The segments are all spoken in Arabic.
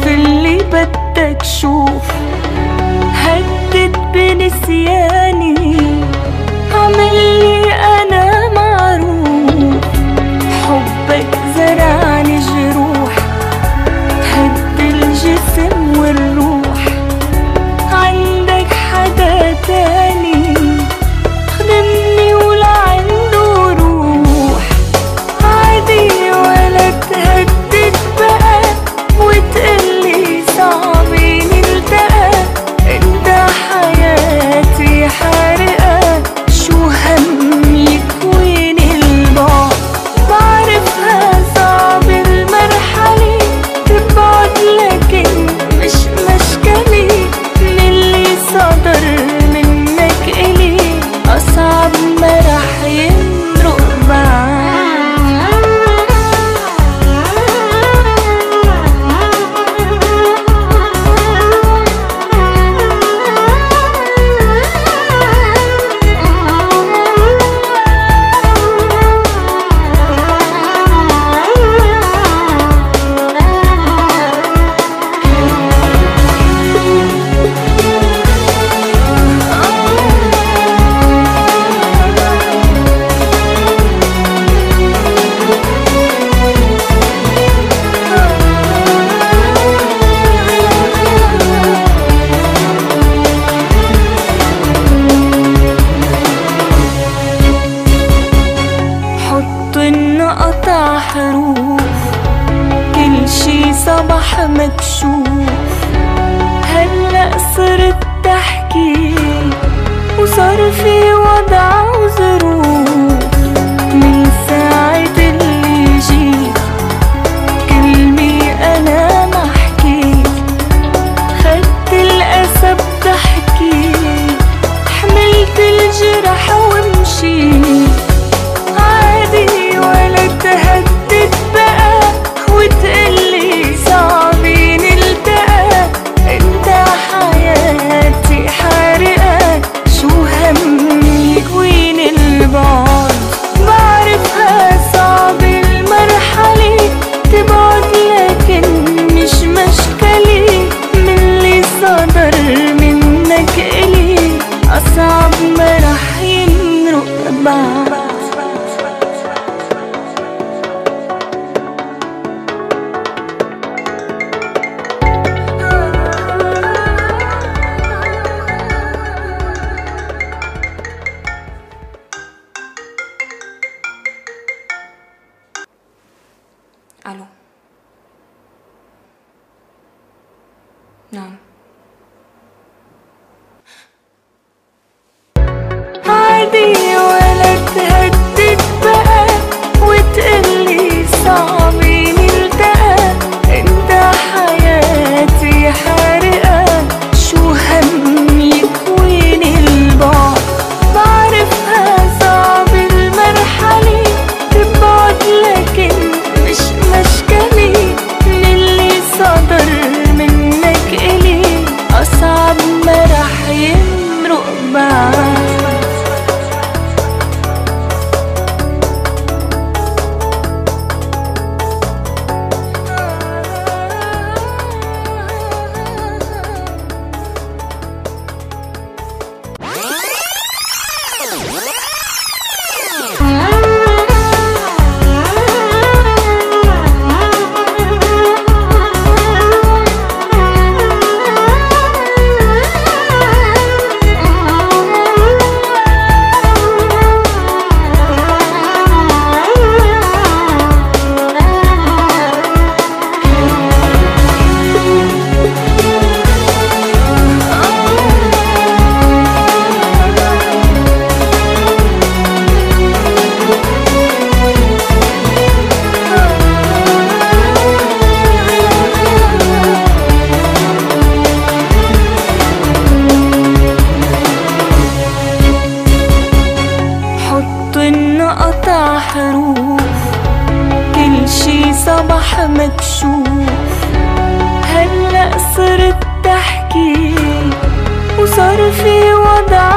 شوف اللي بدك شوف هدد بنسيان صباح مكشوف. هلأ صرت تحكي. وصار في وضعك Да. feel what I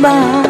goodbye